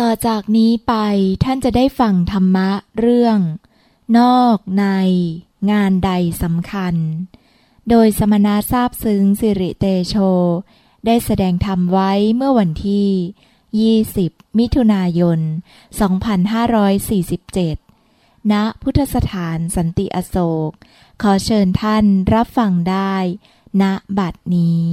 ต่อจากนี้ไปท่านจะได้ฟังธรรมะเรื่อง นอกในงานใดสำคัญ โดยสมณะทราบซึ้งสิริเตโช ได้แสดงธรรมไว้เมื่อวันที่ 20 มิถุนายน 2547 ณ พุทธสถานสันติอโศก ขอเชิญท่านรับฟังได้ ณบัดนี้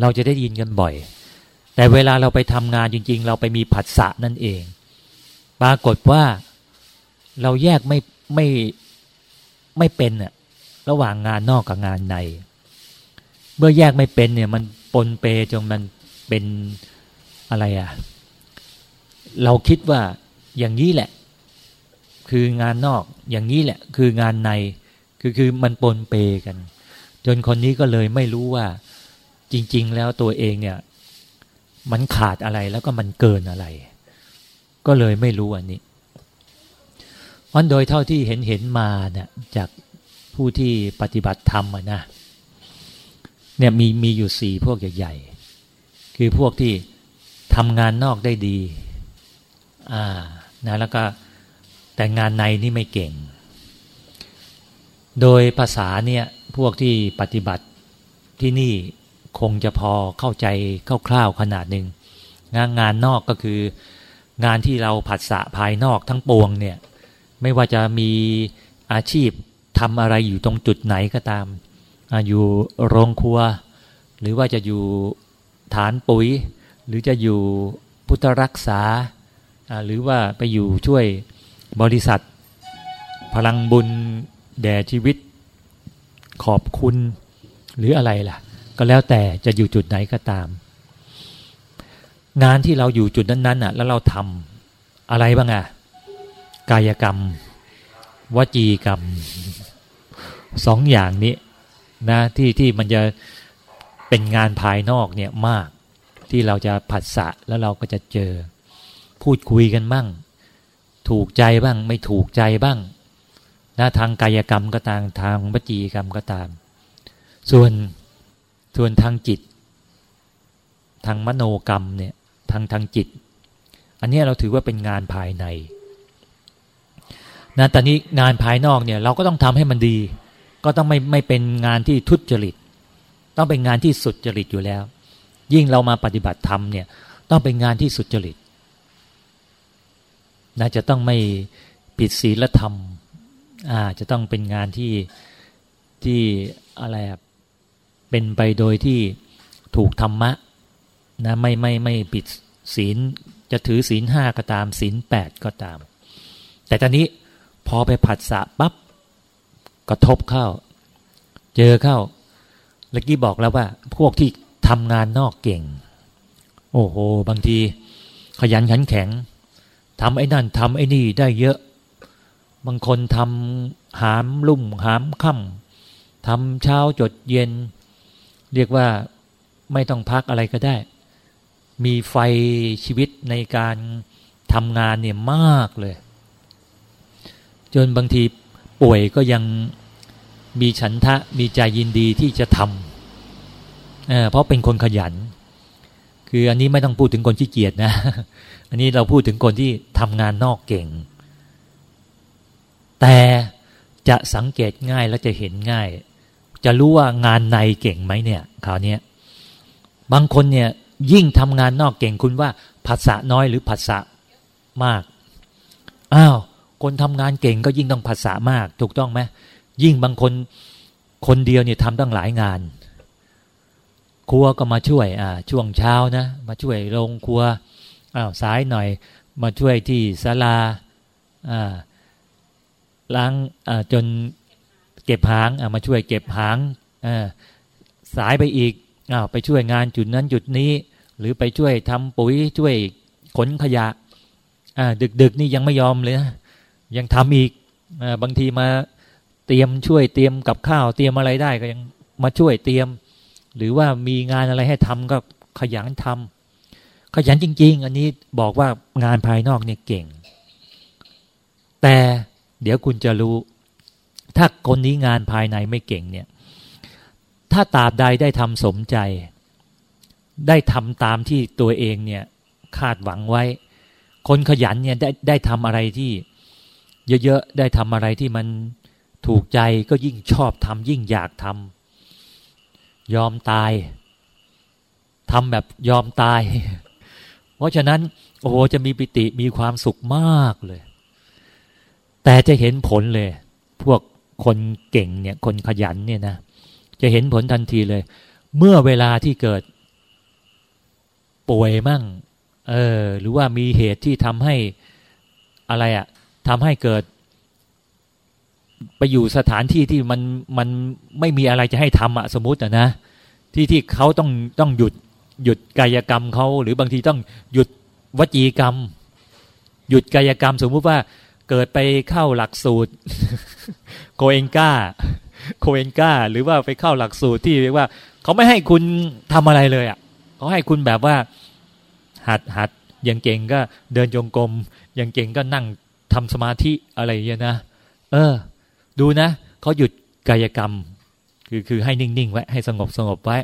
เราจะได้ยินกันบ่อย แต่เวลาเราไปทำงานจริง ๆ เราไปมีผัสสะนั่นเอง ปรากฏว่าเราแยกไม่ไม่ไม่เป็นอะระหว่างงานนอกกับงานใน เมื่อแยกไม่เป็นเนี่ย มันปนเปจนมันเป็นอะไรอะเราคิดว่าอย่างนี้แหละ คืองานนอกอย่างนี้แหละ คืองานใน คือคือมันปนเปกัน จนคนนี้ก็เลยไม่รู้ว่า จริง ๆ แล้วตัวเองเนี่ย มันขาดอะไรแล้วก็มันเกินอะไร ก็เลยไม่รู้อันนี้วันโดยเท่าที่เห็นเห็นมาเนี่ยจากผู้ที่ปฏิบัติธรรมะนะเนี่ยมีมีอยู่สี่พวกใหญ่ๆ คือพวกที่ทำงานนอกได้ดี อ่า นะ แล้วก็แต่งานในนี่ไม่เก่ง โดยภาษาเนี่ย พวกที่ปฏิบัติที่นี่ คงจะพอเข้าใจคร่าวๆขนาดหนึ่งงานงานนอกก็คืองานที่เราผัดสะภายนอกทั้งปวงเนี่ยไม่ว่าจะมีอาชีพทำอะไรอยู่ตรงจุดไหนก็ตามออยู่โรงครัว หรือว่าจะอยู่ฐานปุ๋ย หรือจะอยู่พุทธรักษา หรือว่าไปอยู่ช่วยบริษัท พลังบุญแด่ชีวิต ขอบคุณหรืออะไรล่ะ ก็แล้วแต่จะอยู่จุดไหนก็ตาม งานที่เราอยู่จุดนั้นๆอะ แล้วเราทำอะไรบ้างอะ กายกรรม วจีกรรมสองอย่างนี้นะที่ที่มันจะเป็นงานภายนอกเนี่ยมากที่เราจะผัสสะแล้วเราก็จะเจอ พูดคุยกันบ้าง ถูกใจบ้าง ไม่ถูกใจบ้างนะทางกายกรรมก็ตามทางวจีกรรมก็ตาม ส่วน ส่วนทางจิต ทางมโนกรรมเนี่ยทางทางจิต อันนี้เราถือว่าเป็นงานภายในนะตอนนี้งานภายนอกเนี่ยเราก็ต้องทำให้มันดี ก็ต้องไม่ไม่เป็นงานที่ทุจริต ต้องเป็นงานที่สุดจริตอยู่แล้ว ยิ่งเรามาปฏิบัติธรรมเนี่ยต้องเป็นงานที่สุดจริตนะจะต้องไม่ผิดศีลธรรมอ่าจะต้องเป็นงานที่ที่อะไรอะ เป็นไปโดยที่ถูกธรรมะนะไม่ไม่ไม่ผิดศีลจะถือศีลห้าก็ตามศีลแปดก็ตาม แต่ตอนนี้พอไปผัดสะปับ๊บกระทบเข้า เจอเข้าเมื่อกี้บอกแล้วว่า พวกที่ทำงานนอกเก่ง โอ้โห บางที ขยันขันแข็งทำไอ้นั่นทำไอ้นี่ได้เยอะ บางคนทำหามลุ่มหามค่ำทำเช้าจดเย็น เรียกว่าไม่ต้องพักอะไรก็ได้ มีไฟชีวิตในการทำงานเนี่ยมากเลย จนบางทีป่วยก็ยังมีฉันทะมีใจยินดีที่จะทำเเพราะเป็นคนขยัน คืออันนี้ไม่ต้องพูดถึงคนขี้เกียจนะ อันนี้เราพูดถึงคนที่ทำงานนอกเก่ง แต่จะสังเกตง่ายและจะเห็นง่าย จะรู้ว่างานในเก่งไหมเนี่ยคราวนี้บางคนเนี่ยยิ่งทำงานนอกเก่งคุณว่าภาษาน้อยหรือภาษามากอ้าวคนทำงานเก่งก็ยิ่งต้องภาษามาก ถูกต้องไหมยิ่งบางคนคนเดียวเนี่ยทำตั้งหลายงาน ครัวก็มาช่วยอ่าช่วงเช้านะ มาช่วยโรงครัวอ้าวสายหน่อยมาช่วยที่ศาลาอ่าล้างอ่าจน เก็บหางอามาช่วยเก็บหางสายไปอีกอ้าวไปช่วยงานจุดนั้นจุดนี้ หรือไปช่วยทำปุ๋ยช่วยขนขยะดึกดึกนี่ยังไม่ยอมเลยนะยังทำอีกอบางทีมาเตรียมช่วยเตรียมกับข้าวเตรียมอะไรได้ก็ยังมาช่วยเตรียม หรือว่ามีงานอะไรให้ทำก็ขยันทขยันจริง ๆ อันนี้บอกว่างานภายนอกเนี่ยเก่ง แต่เดี๋ยวคุณจะรู้ ถ้าคนนี้งานภายในไม่เก่งเนี่ย ถ้าตาบใดได้ทำสมใจ ได้ทำตามที่ตัวเองเนี่ย คาดหวังไว้ คนขยันเนี่ยได้ได้ทำอะไรที่ เยอะๆได้ทำอะไรที่มันถูกใจก็ยิ่งชอบทำยิ่งอยากทำยอมตายทำแบบยอมตาย เพราะฉะนั้น โอ้โหจะมีปิติมีความสุขมากเลย แต่จะเห็นผลเลย พวก คนเก่งเนี่ย คนขยันเนี่ยนะ จะเห็นผลทันทีเลย เมื่อเวลาที่เกิด ป่วยมั่ง เออ หรือว่ามีเหตุที่ทำให้อะไรอะทำให้เกิด ไปอยู่สถานที่ที่มันมันไม่มีอะไรจะให้ทำอะสมมติอะนะ ที่ที่เขาต้องต้องหยุดหยุดกายกรรมเขาหรือบางทีต้องหยุดวจีกรรม หยุดกายกรรม สมมุติว่า เกิดไปเข้าหลักสูตรโคเอนกาโคเอนกาหรือว่าไปเข้าหลักสูตรที่เรียกว่า เขาไม่ให้คุณทำอะไรเลยอะเขาให้คุณแบบว่า หัดหัดอย่างเก่งก็เดินจงกรมอย่างเก่งก็นั่งทำสมาธิอะไรอย่างเงี้ยนะเออ ดูนะเขาหยุดกายกรรม คือคือให้นิ่งๆไว้ให้สงบสงบไว้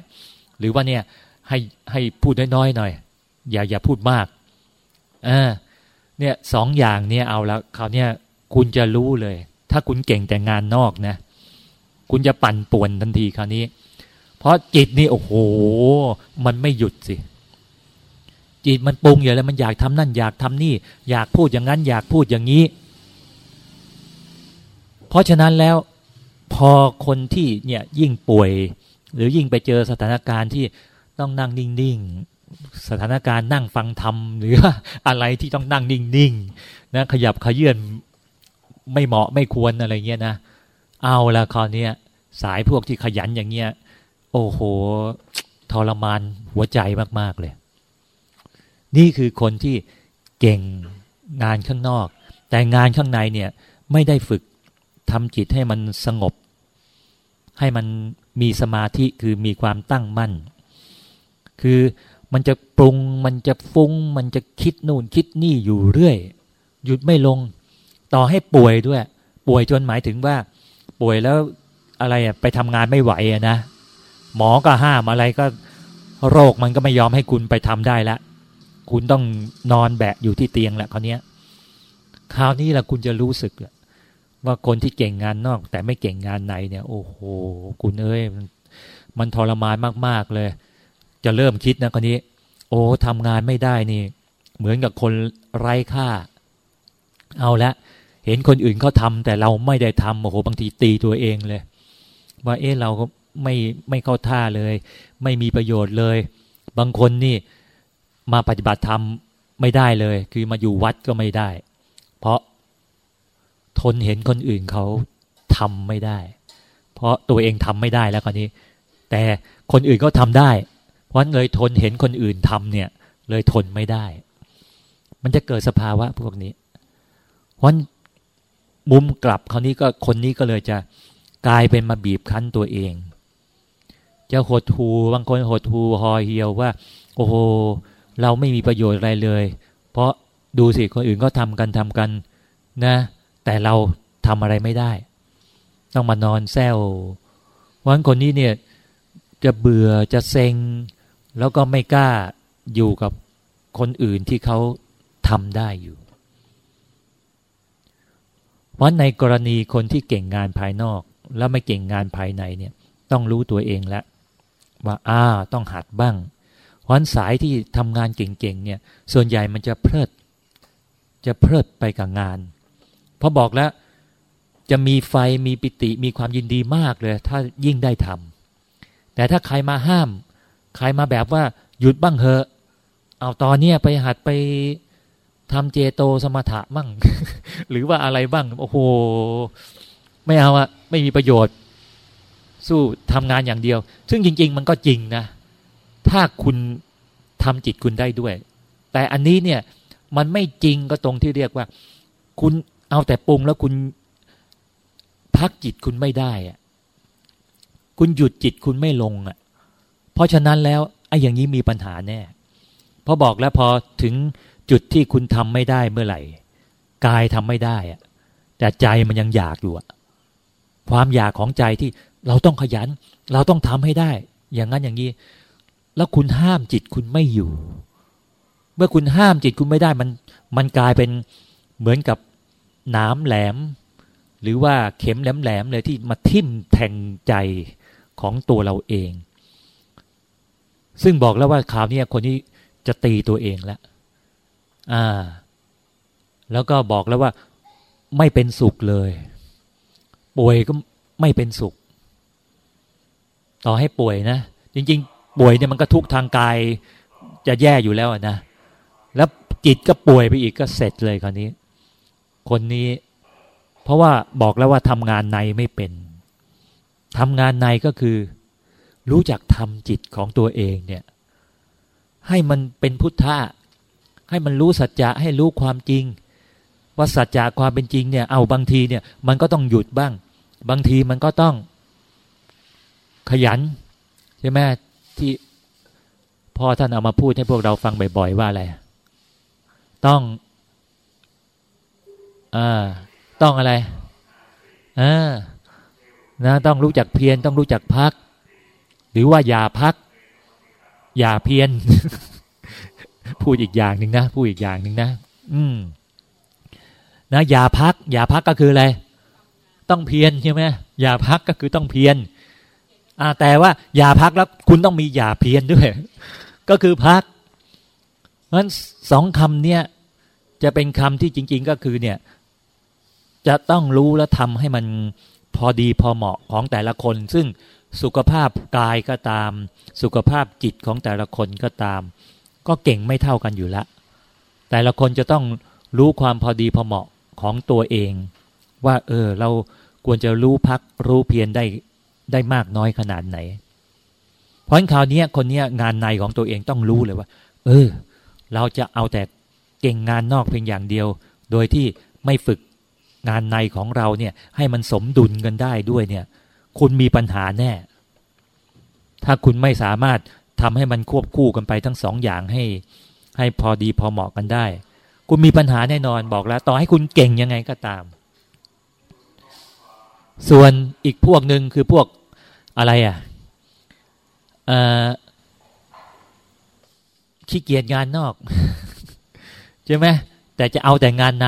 หรือว่าเนี่ยให้ให้พูดน้อยๆหน่อย อย่าอย่าพูดมาก เออ เนี่ยสองอย่างเนี่ยเอาแล้วคราวเนี้คุณจะรู้เลย ถ้าคุณเก่งแต่งานนอกนะ คุณจะปั่นป่วนทันทีคราวนี้ เพราะจิตนี่โอ้โห มันไม่หยุดสิ จิตมันปรุงอย่างไรมันอยากทำนั่น อยากทำนี่ อยากพูดอย่างนั้น อยากพูดอย่างนี้ เพราะฉะนั้นแล้วพอคนที่เนี่ยยิ่งป่วย หรือยิ่งไปเจอสถานการณ์ที่ต้องนั่งนิ่งๆ สถานการณ์นั่งฟังธรรมหรืออะไรที่ต้องนั่งนิ่งๆนะขยับขยื่นไม่เหมาะไม่ควรอะไรเงี้ยนะเอาละคราวนี้สายพวกที่ขยันอย่างเงี้ย โอ้โหทรมานหัวใจมาก ๆ เลย นี่คือคนที่เก่งงานข้างนอก แต่งานข้างในเนี่ย ไม่ได้ฝึกทำจิตให้มันสงบ ให้มันมีสมาธิคือมีความตั้งมั่น คือ มันจะปรุง มันจะฟุง้ง มันจะคิดนู่นคิดนี่อยู่เรื่อย หยุดไม่ลง ต่อให้ป่วยด้วย ป่วยจนหมายถึงว่า ป่วยแล้วอะไรอะไปทำงานไม่ไหวอะนะ หมอก็ห้ามอะไรก็โรคมันก็ไม่ยอมให้คุณไปทำได้ละ คุณต้องนอนแบะอยู่ที่เตียงแหละคราวนี้คราวนี้แหละคุณจะรู้สึกว่าคนที่เก่งงานนอก แต่ไม่เก่งงานในเนี่ย โอ้โห คุณเอ้ยมันทรมานมาก ๆ เลย จะเริ่มคิดนะคนนี้ โอ้ทำงานไม่ได้นี่ เหมือนกับคนไร้ค่า เอาละ เห็นคนอื่นเขาทำแต่เราไม่ได้ทำโอ้โหบางทีตีตัวเองเลย ว่าเอ๊ะเราก็ไม่ไม่เข้าท่าเลย ไม่มีประโยชน์เลย บางคนนี่มาปฏิบัติธรรมไม่ได้เลย คือมาอยู่วัดก็ไม่ได้ เพราะทนเห็นคนอื่นเขาทำไม่ได้ เพราะตัวเองทำไม่ได้แล้วคนนี้ แต่คนอื่นก็ทำได้ พราะเลยทนเห็นคนอื่นทำเนี่ย เลยทนไม่ได้ มันจะเกิดสภาวะพวกนี้เพราะมุมกลับคราวนี้ก็คนนี้ก็เลยจะกลายเป็นมาบีบคั้นตัวเอง จะหดหูบางคนหดหูหอเหี่ยวว่า โอ้โหเราไม่มีประโยชน์อะไรเลย เพราะดูสิคนอื่นก็ทำกันทำกันนะ แต่เราทำอะไรไม่ได้ ต้องมานอนแซววันคนนี้เนี่ยจะเบื่อจะเซ็ง แล้วก็ไม่กล้าอยู่กับคนอื่นที่เขาทำได้อยู่ เพราะในกรณีคนที่เก่งงานภายนอก แล้วไม่เก่งงานภายในเนี่ยต้องรู้ตัวเองแล้วว่าอ้าต้องหัดบ้างเพราะสายที่ทำงานเก่งๆเนี่ย ส่วนใหญ่มันจะเพลิด จะเพลิดไปกับงาน เพราะบอกแล้วจะมีไฟมีปิติมีความยินดีมากเลย ถ้ายิ่งได้ทำแต่ถ้าใครมาห้าม ใครมาแบบว่าหยุดบ้างเหอะ เอาตอนเนี้ยไปหัดไปทำเจโตสมถะบ้างหรือว่าอะไรบ้าง โอ้โห ไม่เอาอะไม่มีประโยชน์ สู้ทำงานอย่างเดียว ซึ่งจริง ๆ มันก็จริงนะ ถ้าคุณทำจิตคุณได้ด้วย แต่อันนี้เนี่ย มันไม่จริงก็ตรงที่เรียกว่า คุณเอาแต่ปรุงแล้วคุณพักจิตคุณไม่ได้อะคุณหยุดจิตคุณไม่ลงอะ เพราะฉะนั้นแล้วไอ้อย่างนี้มีปัญหาแน่เพพอบอกแล้วพอถึงจุดที่คุณทำไม่ได้เมื่อไหร่กายทำไม่ได้อะแต่ใจมันยังอยากอยู่อะความอยากของใจที่เราต้องขยัน เราต้องทำให้ได้ อย่างนั้นอย่างนี้ แล้วคุณห้ามจิตคุณไม่อยู่ เมื่อคุณห้ามจิตคุณไม่ได้มัน มันกลายเป็นเหมือนกับหนามแหลม หรือว่าเข็มแหลมๆเลยที่มาทิ่มแทงใจของตัวเราเอง ซึ่งบอกแล้วว่าคราวนี้คนนี้จะตีตัวเองแล้วอ่า แล้วก็บอกแล้วว่าไม่เป็นสุขเลย ป่วยก็ไม่เป็นสุข ต่อให้ป่วยนะ จริง ๆ ป่วยเนี่ยมันก็ทุกทางกาย จะแย่อยู่แล้วนะ แล้วจิตก็ป่วยไปอีกก็เสร็จเลยคราวนี้ คนนี้ เพราะว่าบอกแล้วว่าทำงานในไม่เป็นทำงานในก็คือ รู้จักทำจิตของตัวเองเนี่ย ให้มันเป็นพุทธะให้มันรู้สัจจะให้รู้ความจริง ว่าสัจจะความเป็นจริงเนี่ย เอาบางทีเนี่ย มันก็ต้องหยุดบ้าง บางทีมันก็ต้องขยันใช่ไหมที่พ่อท่านเอามาพูดให้พวกเราฟังบ่อยๆว่าอะไร ต้องอ่าต้องอะไรอ่านะต้องรู้จักเพียรต้องรู้จักพัก หรือว่าอย่าพัก อย่าเพียรพูดอีกอย่างหนึ่งนะพูดอีกอย่างหนึ่งนะ อืมนะอย่าพัก อย่าพักก็คืออะไร ต้องเพียรใช่ไหมอย่าพักก็คือต้องเพียรอ่าแต่ว่าอย่าพักแล้วคุณต้องมีอย่าเพียรด้วย ก็คือพักเพราะฉะนั้นสองคำเนี้ยจะเป็นคำที่จริง ๆ ก็คือเนี่ย จะต้องรู้และทำให้มันพอดีพอเหมาะของแต่ละคน ซึ่ง สุขภาพกายก็ตาม สุขภาพจิตของแต่ละคนก็ตาม ก็เก่งไม่เท่ากันอยู่ละ แต่ละคนจะต้องรู้ความพอดีพอเหมาะของตัวเอง ว่าเออเราควรจะรู้พักรู้เพียรได้ได้มากน้อยขนาดไหน เพราะฉะนั้นคราวนี้คนนี้งานในของตัวเองต้องรู้เลยว่า เออ เราจะเอาแต่เก่งงานนอกเพียงอย่างเดียว โดยที่ไม่ฝึกงานในของเราเนี่ยให้มันสมดุลกันได้ด้วยเนี่ย คุณมีปัญหาแน่ ถ้าคุณไม่สามารถทำให้มันควบคู่กันไปทั้งสองอย่างให้ ให้พอดีพอเหมาะกันได้ คุณมีปัญหาแน่นอนบอกแล้ว ต่อให้คุณเก่งยังไงก็ตาม ส่วนอีกพวกหนึ่งคือพวกอะไรอะขี้เกียจงานนอกใช่ไหมแต่จะเอาแต่งานใน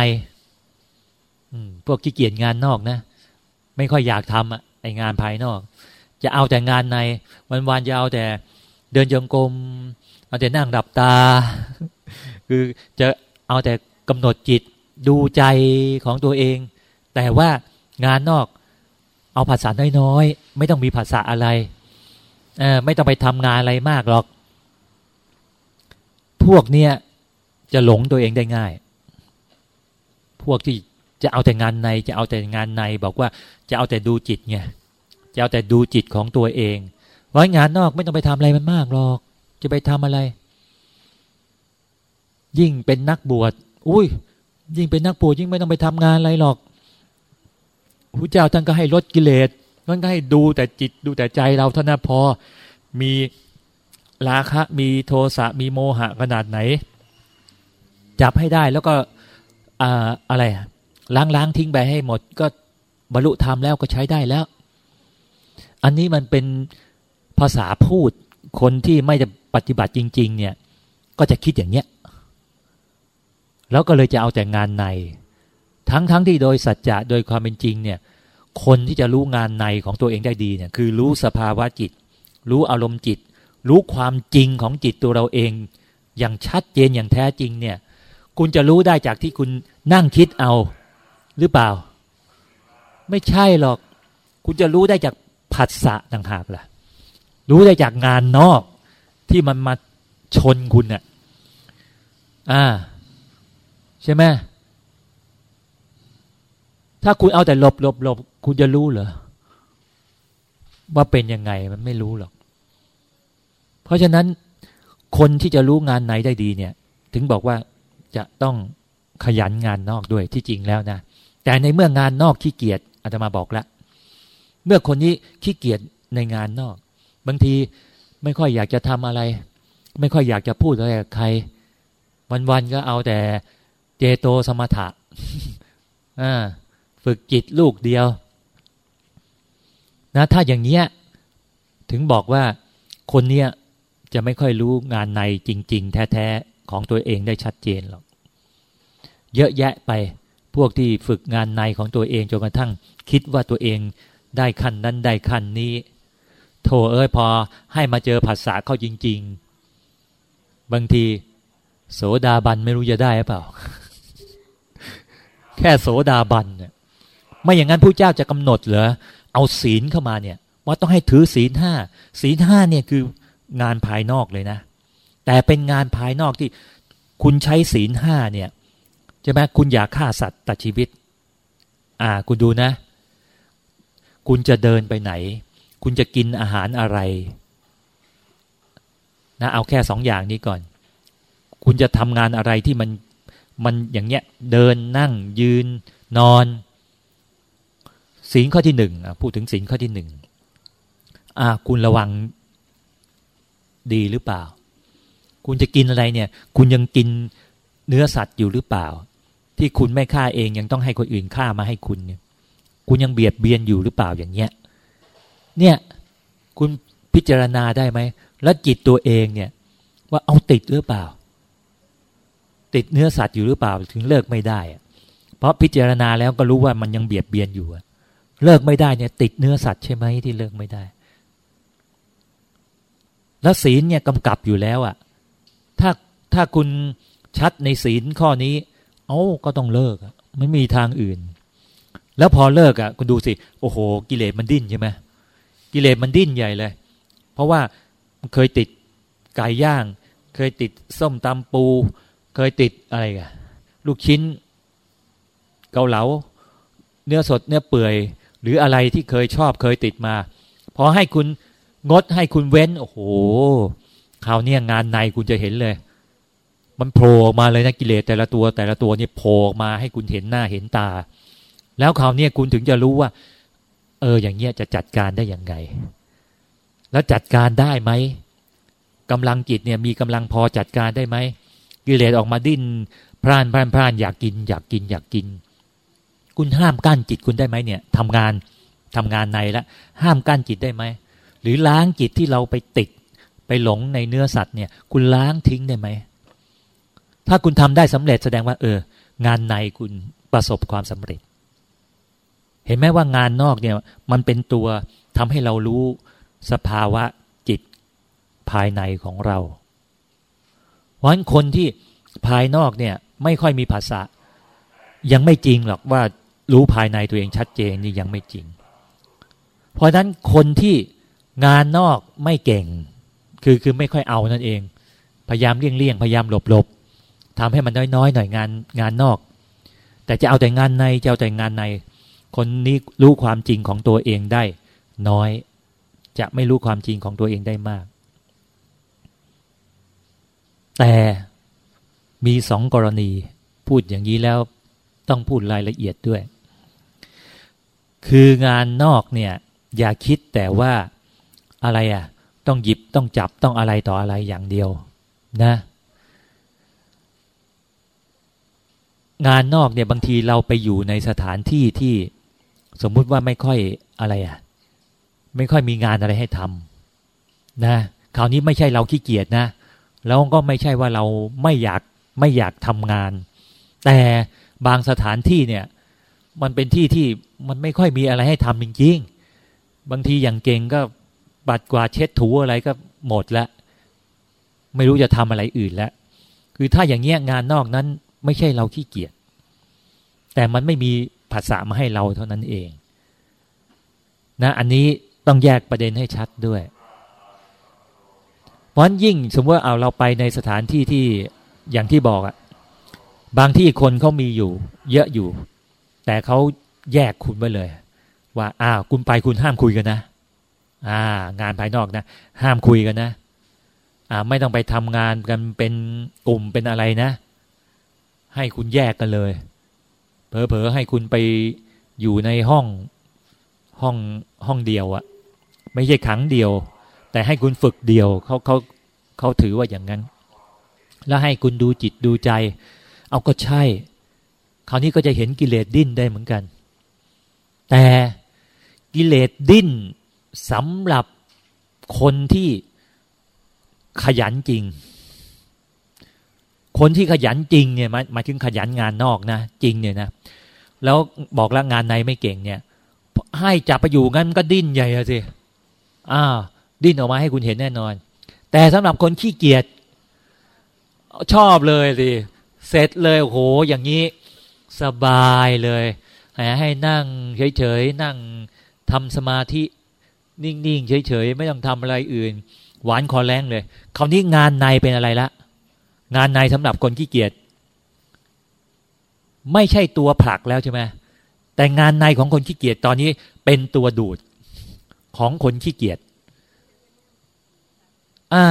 พวกขี้เกียจงานนอกนะ ไม่ค่อยอยากทำอะ องานภายนอก จะเอาแต่งานในวันวันจะเอาแต่เดินจงกรมเอาแต่นั่งดับตา คือจะเอาแต่กำหนดจิตดูใจของตัวเอง แต่ว่างานนอกเอาภาษาน้อยๆ ไม่ต้องมีภาษาอะไรไม่ต้องไปทำงานอะไรมากหรอก พวกเนี้ยจะหลงตัวเองได้ง่าย พวกที่ จะเอาแต่งานในจะเอาแต่งานในบอกว่าจะเอาแต่ดูจิตไงจะเอาแต่ดูจิตของตัวเองร้อยงานนอกไม่ต้องไปทำอะไรมันมากหรอก จะไปทำอะไร ยิ่งเป็นนักบวชอุ้ย ยิ่งเป็นนักบวชยิ่งไม่ต้องไปทำงานอะไรหรอกพระเจ้าท่านก็ให้ลดกิเลสท่านก็ให้ดูแต่จิตดูแต่ใจเราเท่านั้นพอมีราคะมีโทสะมีโมหะขนาดไหน จับให้ได้แล้วก็อ่าอะไร ล้างล้างทิ้งไปให้หมด ก็บรรลุธรรมแล้วก็ใช้ได้แล้ว อันนี้มันเป็นภาษาพูดคนที่ไม่จะปฏิบัติจริง ๆ เนี่ย ก็จะคิดอย่างเนี้ยแล้วก็เลยจะเอาแต่งานใน ทั้งๆทที่โดยสัจจะโดยความเป็นจริงเนี่ย คนที่จะรู้งานในของตัวเองได้ดีเนี่ย คือรู้สภาวะจิต รู้อารมณ์จิต รู้ความจริงของจิตตัวเราเอง อย่างชัดเจนอย่างแท้จริงเนี่ย คุณจะรู้ได้จากที่คุณนั่งคิดเอา หรือเปล่า ไม่ใช่หรอก คุณจะรู้ได้จากผัสสะต่างหากล่ะ รู้ได้จากงานนอกที่มันมาชนคุณน่ะ อ่า ใช่ไหมถ้าคุณเอาแต่หลบหลบหลบคุณจะรู้เหรอว่าเป็นยังไงมันไม่รู้หรอก เพราะฉะนั้นคนที่จะรู้งานไหนได้ดีเนี่ย ถึงบอกว่าจะต้องขยันงานนอกด้วยที่จริงแล้วนะ แต่ในเมื่องานนอกขี้เกียจอาตมาบอกแล้วเมื่อคนนี้ขี้เกียจในงานนอก บางทีไม่ค่อยอยากจะทำอะไร ไม่ค่อยอยากจะพูดอะไรกับใคร วันๆก็เอาแต่เจโตสมถะฝึกจิตลูกเดียว นะ ถ้าอย่างเนี้ย ถึงบอกว่าคนเนี้ยจะไม่ค่อยรู้งานในจริง ๆ แท้ ๆ ของตัวเองได้ชัดเจนหรอก เยอะแยะไป พวกที่ฝึกงานในของตัวเองจนกระทั่ง คิดว่าตัวเองได้ขั้นนั้นได้ขั้นนี้ โถเอ้ยพอให้มาเจอภาษาเข้าจริง ๆ บางที โสดาบันไม่รู้จะได้หรือเปล่า แค่โสดาบันเนี่ยไม่อย่างนั้นผู้เจ้าจะกำหนดเหรอเอาศีลเข้ามาเนี่ย ว่าต้องให้ถือศีลห้าศีลห้าเนี่ยคืองานภายนอกเลยนะ แต่เป็นงานภายนอกที่คุณใช้ศีลห้าเนี่ย ช่ไหมคุณอยากฆ่าสัตว์ตัดชีวิต อ่า คุณดูนะ คุณจะเดินไปไหน คุณจะกินอาหารอะไร นะ เอาแค่สองอย่างนี้ก่อน คุณจะทำงานอะไรที่มัน มันอย่างเงี้ย เดินนั่งยืนนอน ศีลข้อที่หนึ่งพูดถึงศีลข้อที่หนึ่งอ่า คุณระวังดีหรือเปล่า คุณจะกินอะไรเนี่ย คุณยังกินเนื้อสัตว์อยู่หรือเปล่า ที่คุณไม่ฆ่าเองยังต้องให้คนอื่นฆ่ามาให้คุณเนี่ย คุณยังเบียดเบียนอยู่หรือเปล่าอย่างเงี้ย เนี่ยคุณพิจารณาได้ไหม แล้วจิตตัวเองเนี่ย ว่าเอาติดหรือเปล่า ติดเนื้อสัตว์อยู่หรือเปล่าถึงเลิกไม่ได้ เพราะพิจารณาแล้วก็รู้ว่ามันยังเบียดเบียนอยู่เลิกไม่ได้เนี่ย ติดเนื้อสัตว์ใช่ไหมที่เลิกไม่ได้ แล้วศีลเนี่ยกำกับอยู่แล้วอะ่ะ ถ้าถ้าคุณชัดในศีลข้อนี้ เอ้าก็ต้องเลิกไม่มีทางอื่น แล้วพอเลิกอะคุณดูสิ โอ้โห กิเลสมันดิ้นใช่ไหมกิเลสมันดิ้นใหญ่เลย เพราะว่าเคยติดไก่ย่าง เคยติดส้มตำปู เคยติดอะไรกันลูกชิ้น เกาเหลา เนื้อสดเนื้อเปื่อย หรืออะไรที่เคยชอบเคยติดมา พอให้คุณงดให้คุณเว้น โอ้โหคราวนี้งานในคุณจะเห็นเลย มันโผล่มาเลยนะกิเลสแต่ละตัวแต่ละตัวนี่โผล่มาให้คุณเห็นหน้าเห็นตา แล้วคราวนี้คุณถึงจะรู้ว่า เอออย่างเงี้ยจะจัดการได้อย่างไง แล้วจัดการได้ไหมกำลังจิตเนี่ยมีกำลังพอจัดการได้ไหมกิเลสออกมาดิ้นพร่านพร่านพร่านอยากกิน อยากกิน อยากกิน คุณห้ามกั้นจิตคุณได้ไหมเนี่ยทำงานทำงานในล้วห้ามกั้นจิตได้ไหมหรือล้างจิตที่เราไปติดไปหลงในเนื้อสัตว์เนี่ย คุณล้างทิ้งได้ไหม ถ้าคุณทำได้สำเร็จแสดงว่าเออ งานในคุณประสบความสำเร็จ เห็นไหมว่างานนอกเนี่ย มันเป็นตัวทำให้เรารู้สภาวะจิตภายในของเรา เพราะฉะนั้นคนที่ภายนอกเนี่ย ไม่ค่อยมีภาษายังไม่จริงหรอกว่ารู้ภายในตัวเองชัดเจนนี่ยังไม่จริง เพราะฉะนั้นคนที่งานนอกไม่เก่ง คือคือไม่ค่อยเอานั่นเอง พยายามเลี่ยงเลี่ยงพยายามหลบหลบ ทำให้มันน้อยๆหน่อยงานงานนอก แต่จะเอาแต่งานในจะเอาแต่งานใน คนนี้รู้ความจริงของตัวเองได้ น้อย จะไม่รู้ความจริงของตัวเองได้มาก แต่มีสองกรณี พูดอย่างนี้แล้วต้องพูดรายละเอียดด้วย คืองานนอกเนี่ย อย่าคิดแต่ว่าอะไรอะ ต้องหยิบต้องจับต้องอะไรต่ออะไรอย่างเดียว นะ งานนอกเนี่ยบางทีเราไปอยู่ในสถานที่ที่สมมุติว่าไม่ค่อยอะไรอะ ไม่ค่อยมีงานอะไรให้ทำนะคราวนี้ไม่ใช่เราขี้เกียจนะ แล้วก็ไม่ใช่ว่าเราไม่อยากไม่อยากทำงาน แต่บางสถานที่เนี่ย มันเป็นที่ที่มันไม่ค่อยมีอะไรให้ทำจริงๆ บางทีอย่างเก่งก็ปัดกวาดเช็ดถูอะไรก็หมดล้วไม่รู้จะทำอะไรอื่นแล้วคือถ้าอย่างเงี้ยงานนอกนั้น ไม่ใช่เราขี้เกียจแต่มันไม่มีภาษามาให้เราเท่านั้นเองนะอันนี้ต้องแยกประเด็นให้ชัดด้วย เพราะยิ่งสมมติว่าเอาเราไปในสถานที่ที่อย่างที่บอกอะบางที่คนเขามีอยู่ เยอะอยู่ แต่เขาแยกคุณไว้เลย ว่าอ้าวคุณไปคุณห้ามคุยกันนะ อ่า งานภายนอกนะ ห้ามคุยกันนะ อ่า ไม่ต้องไปทำงานกันเป็นกลุ่มเป็นอะไรนะ ให้คุณแยกกันเลย เผลอๆให้คุณไปอยู่ในห้องห้องห้องเดียวอะไม่ใช่ขังเดียว แต่ให้คุณฝึกเดียวเขาเขาเขาถือว่าอย่างนั้น แล้วให้คุณดูจิตดูใจ เอาก็ใช่ คราวนี้ก็จะเห็นกิเลสดิ้นได้เหมือนกัน แต่กิเลสดิ้นสำหรับคนที่ขยันจริง คนที่ขยันจริงเนี่ยมามาถึงขยันงานนอกนะจริงเนี่ยนะแล้วบอกแล้วงานในไม่เก่งเนี่ย ให้จับไปอยู่งั้นก็ดิ้นใหญ่สิอ้าดิ้นออกมาให้คุณเห็นแน่นอน แต่สำหรับคนขี้เกียจชอบเลยสิเสร็จเลยโอ้โหอย่างนี้สบายเลยให้นั่งเฉยๆนั่งทำสมาธินิ่งๆเฉยๆไม่ต้องทำอะไรอื่น หวานคอแรงเลยคราวนี้งานในเป็นอะไรละ งานในสำหรับคนขี้เกียจไม่ใช่ตัวผลักแล้วใช่ไหมแต่งานในของคนขี้เกียจตอนนี้เป็นตัวดูดของคนขี้เกียจอ่า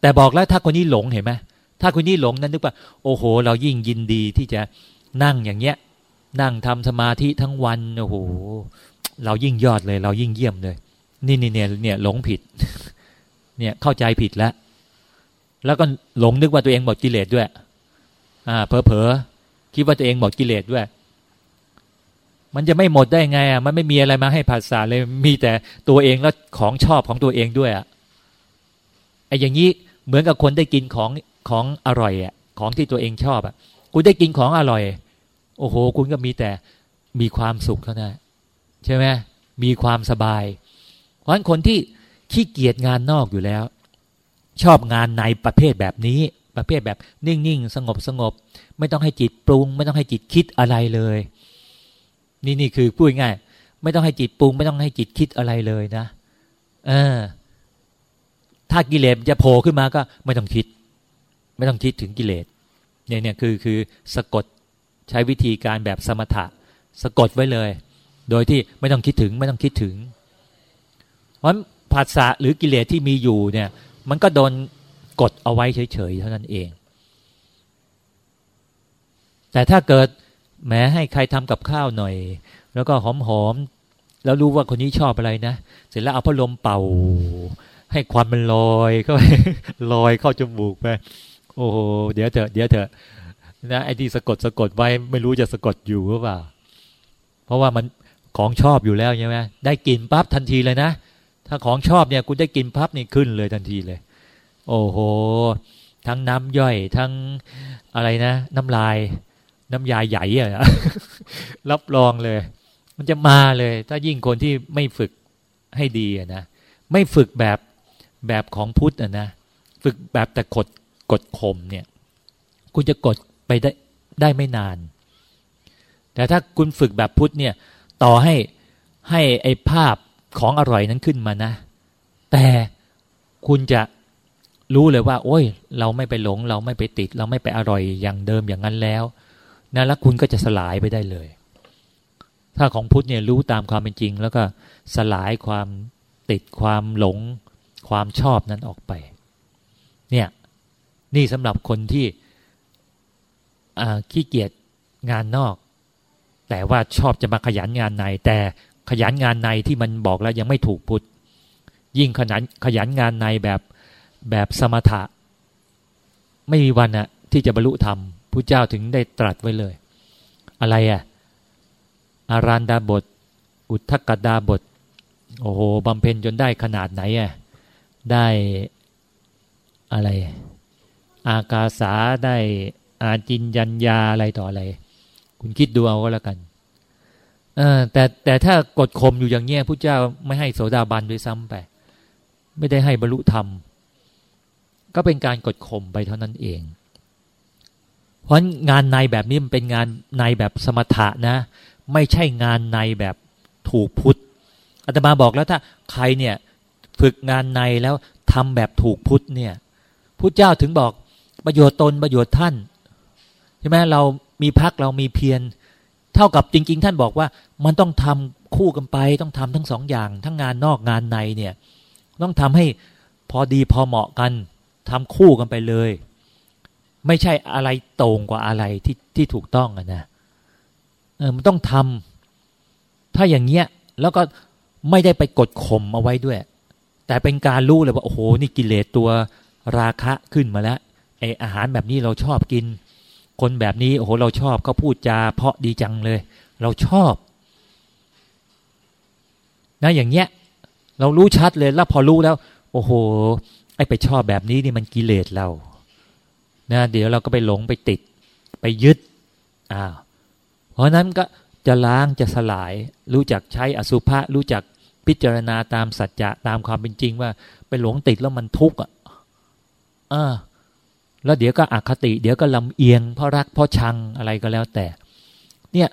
แต่บอกแล้วถ้าคนนี้หลงเห็นไหมถ้าคนนี้หลงนั้นนึกว่า โอ้โห เรายิ่งยินดีที่จะนั่งอย่างเงี้ย นั่งทำสมาธิทั้งวันโอ้โหเรายิ่งยอดเลย เรายิ่งเยี่ยมเลย นี่นี่เนี่ยเนี่ยหลงผิด เนี่ยเข้าใจผิดแล้ว แล้วก็หลงนึกว่าตัวเองหมดกิเลสด้วย อ่าเพอเพอคิดว่าตัวเองหมดกิเลสด้วย มันจะไม่หมดได้ไงอะมันไม่มีอะไรมาให้ผัสสะเลยมีแต่ตัวเองแล้วของชอบของตัวเองด้วยอะไอ้อย่างนี้เหมือนกับคนได้กินของของอร่อยอะของที่ตัวเองชอบอะคุณได้กินของอร่อย โอ้โห คุณก็มีแต่มีความสุขเท่านั้นใช่ไหมมีความสบาย เพราะฉะนั้นคนที่ขี้เกียจงานนอกอยู่แล้ว ชอบงานในประเภทแบบนี้ ประเภทแบบนิ่งๆสงบสงบ ไม่ต้องให้จิตปรุง ไม่ต้องให้จิตคิดอะไรเลย นี่นี่คือพูดง่ายไม่ต้องให้จิตปรุง ไม่ต้องให้จิตคิดอะไรเลยนะ เออ ถ้ากิเลสจะโผล่ขึ้นมาก็ไม่ต้องคิด ไม่ต้องคิดถึงกิเลสเนี่ยเนี่ยคือคือสะกดใช้วิธีการแบบสมถะ สะกดไว้เลย โดยที่ไม่ต้องคิดถึง ไม่ต้องคิดถึงเพราะภาษาหรือกิเลสที่มีอยู่เนี่ย มันก็โดนกดเอาไว้เฉยๆเท่านั้นเอง แต่ถ้าเกิดแม้ให้ใครทำกับข้าวหน่อย แล้วก็หอมๆแล้วรู้ว่าคนนี้ชอบอะไรนะเสร็จแล้วเอาพัดลมเป่า ให้ควันมันลอยเข้าไปลอยเข้าจมูกไปโอ้โหเดี๋ยวเถอะเดี๋ยวเถอะนะไอ้ที่สะกดสะกดไว้ไม่รู้จะสะกดอยู่หรือเปล่า เพราะว่ามันของชอบอยู่แล้วใช่ไหมได้กลิ่นปั๊บทันทีเลยนะ ถ้าของชอบเนี่ยคุณได้กินปั๊บนี่ขึ้นเลยทันทีเลย โอ้โห ทั้งน้ำย่อยทั้งอะไรนะ น้ำลาย น้ำยาใหญ่อะรับรองเลย มันจะมาเลย ถ้ายิ่งคนที่ไม่ฝึกให้ดีอะนะไม่ฝึกแบบแบบของพุทธอะนะฝึกแบบแต่กดกดข่มเนี่ย คุณจะกดไปได้ได้ไม่นาน แต่ถ้าคุณฝึกแบบพุทธเนี่ย ต่อให้ให้ไอ้ภาพ ของอร่อยนั้นขึ้นมานะ แต่คุณจะรู้เลยว่า โอ้ย เราไม่ไปหลง เราไม่ไปติด เราไม่ไปอร่อยอย่างเดิมอย่างนั้นแล้วนะแล้วคุณก็จะสลายไปได้เลย ถ้าของพุทธเนี่ยรู้ตามความเป็นจริง แล้วก็สลายความติดความหลง ความชอบนั้นออกไป เนี่ย นี่สำหรับคนที่ขี้เกียจงานนอก แต่ว่าชอบจะมาขยันงานในแต่ ขยันงานในที่มันบอกแล้วยังไม่ถูกพุทธยิ่งขยันขยันงานในแบบแบบสมถะ ไม่มีวันอะที่จะบรรลุธรรมพระเจ้าถึงได้ตรัสไว้เลย อะไรอะอารันดาบท อุทกดาบท โอ้โหบำเพ็ญจนได้ขนาดไหนอะได้อะไร อากาสาได้อาจินยัญญาอะไรต่ออะไร คุณคิดดูเอาก็แล้วกัน เออแต่แต่ถ้ากดข่มอยู่อย่างเงี้ยพระเจ้าไม่ให้โสดาบันด้วยซ้ำไป ไม่ได้ให้บรรลุธรรม ก็เป็นการกดข่มไปเท่านั้นเอง เพราะงานในแบบนี้มันเป็นงานในแบบสมถะนะ ไม่ใช่งานในแบบถูกพุทธอาตมาบอกแล้วถ้าใครเนี่ยฝึกงานในแล้วทำแบบถูกพุทธเนี่ยพระเจ้าถึงบอกประโยชน์ตนประโยชน์ท่านใช่ไหมเรามีพักเรามีเพียร เท่ากับจริง ๆ ท่านบอกว่ามันต้องทำคู่กันไป ต้องทำทั้งสองอย่าง ทั้งงานนอกงานในเนี่ย ต้องทำให้พอดีพอเหมาะกันทำคู่กันไปเลย ไม่ใช่อะไรตรงกว่าอะไรที่ที่ถูกต้องอะนะเออมันต้องทำถ้าอย่างเงี้ยแล้วก็ไม่ได้ไปกดข่มเอาไว้ด้วย แต่เป็นการรู้เลยว่าโอ้โหนี่กิเลสตัวราคะขึ้นมาแล้วไออาหารแบบนี้เราชอบกิน คนแบบนี้โอ้โหเราชอบเขาพูดจาเพราะดีจังเลย เราชอบนะอย่างเงี้ย เรารู้ชัดเลยแล้วพอรู้แล้ว โอ้โห ไอไปชอบแบบนี้นี่มันกิเลสเรานะเดี๋ยวเราก็ไปหลงไปติดไปยึดอ้าวเพราะนั้นก็จะล้างจะสลาย รู้จักใช้อสุภะรู้จักพิจารณาตามสัจจะตามความเป็นจริงว่า ไปหลงติดแล้วมันทุกข์อะอ่า แล้วเดี๋ยวก็อคติ เดี๋ยวก็ลำเอียง เพราะรักเพราะชังอะไรก็แล้วแต่ เนี่ย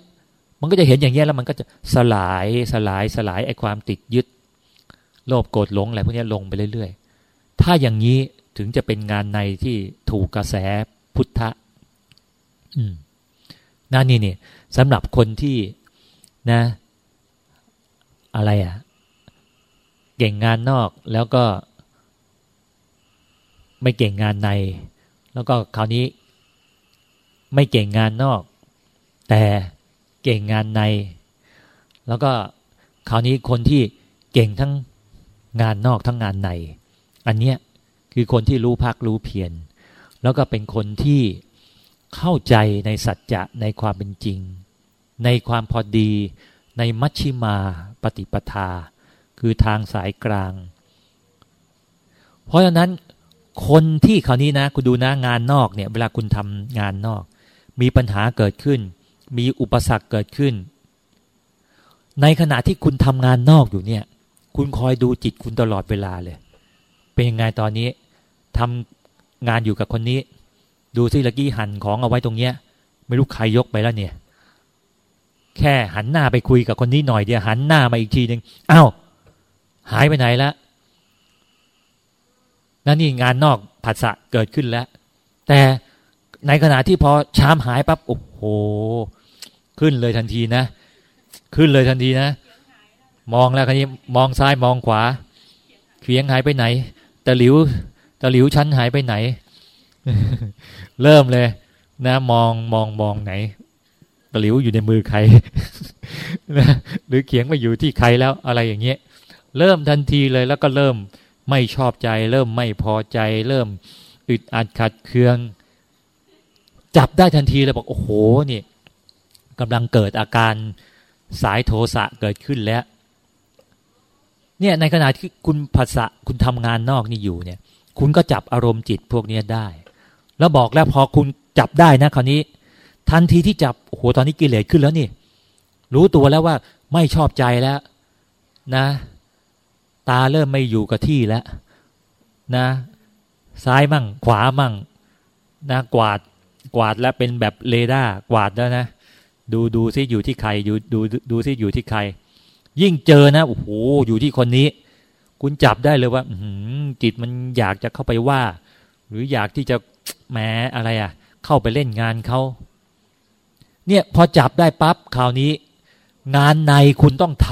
มันก็จะเห็นอย่างนี้แล้วมันก็จะสลายสลายสลายไอ้ความติดยึด โลภโกรธหลงอะไรพวกนี้ลงไปเรื่อย ๆ ถ้าอย่างนี้ถึงจะเป็นงานในที่ถูกกระแสพุทธะอืมนั่นนี่นี่สำหรับคนที่นะ อะไรอะ่ะ เก่งงานนอกแล้วก็ ไม่เก่งงานใน แล้วก็คราวนี้ไม่เก่งงานนอก แต่เก่งงานใน แล้วก็คราวนี้คนที่เก่งทั้งงานนอกทั้งงานใน อันเนี้ยคือคนที่รู้พักรู้เพียรแล้วก็เป็นคนที่เข้าใจในสัจจะในความเป็นจริง ในความพอดีในมัชชิมาปฏิปทา คือทางสายกลาง เพราะฉะนั้น คนที่คราวนี้นะ คุณดูนะงานนอกเนี่ย เวลาคุณทำงานนอก มีปัญหาเกิดขึ้น มีอุปสรรคเกิดขึ้น ในขณะที่คุณทำงานนอกอยู่เนี่ย คุณคอยดูจิตคุณตลอดเวลาเลย เป็นยังไงตอนนี้ทำงานอยู่กับคนนี้ ดูซิละกี้หันของเอาไว้ตรงเนี้ย ไม่รู้ใครยกไปแล้วเนี่ย แค่หันหน้าไปคุยกับคนนี้หน่อยเดียวหันหน้ามาอีกทีหนึ่งอ้าวหายไปไหนละ แล้วนั่นนี่งานนอกผัสสะเกิดขึ้นแล้ว แต่ในขณะที่พอชามหายปั๊บโอ้โห ขึ้นเลยทันทีนะ ขึ้นเลยทันทีนะ มองแล้วคันนี้มองซ้ายมองขวาเขียงหายไปไหนตะหลิวตะหลิวชั้นหายไปไหน เริ่มเลย นะ มองมองมองไหนตะหลิวอยู่ในมือใครนะหรือเขียงมาอยู่ที่ใครแล้วอะไรอย่างเงี้ย เริ่มทันทีเลยแล้วก็เริ่ม ไม่ชอบใจ เริ่มไม่พอใจ เริ่มอึดอัดขัดเคือง จับได้ทันทีเลยบอกโอ้โหนี่กำลังเกิดอาการสายโทสะเกิดขึ้นแล้ว เนี่ยในขณะที่คุณภาษะคุณทำงานนอกนี่อยู่เนี่ย คุณก็จับอารมณ์จิตพวกนี้ได้ แล้วบอกแล้วพอคุณจับได้นะคราวนี้ ทันทีที่จับโอ้โหตอนนี้กิเลสขึ้นแล้วนี่ รู้ตัวแล้วว่าไม่ชอบใจแล้ว นะ ตาเริ่มไม่อยู่กับที่แล้วนะ ซ้ายมั่ง ขวามั่งนะกวาดกวาดแล้วเป็นแบบเรดาร์กวาดแล้วนะดูดูซิอยู่ที่ใครดูดูดูซิอยู่ที่ใคร ยิ่งเจอนะโอ้โหอยู่ที่คนนี้ คุณจับได้เลยว่าจิตมันอยากจะเข้าไปว่า หรืออยากที่จะแหมอะไรอะ่ะ เข้าไปเล่นงานเขาเนี่ยพอจับได้ปั๊บคราวนี้ งานในคุณต้องท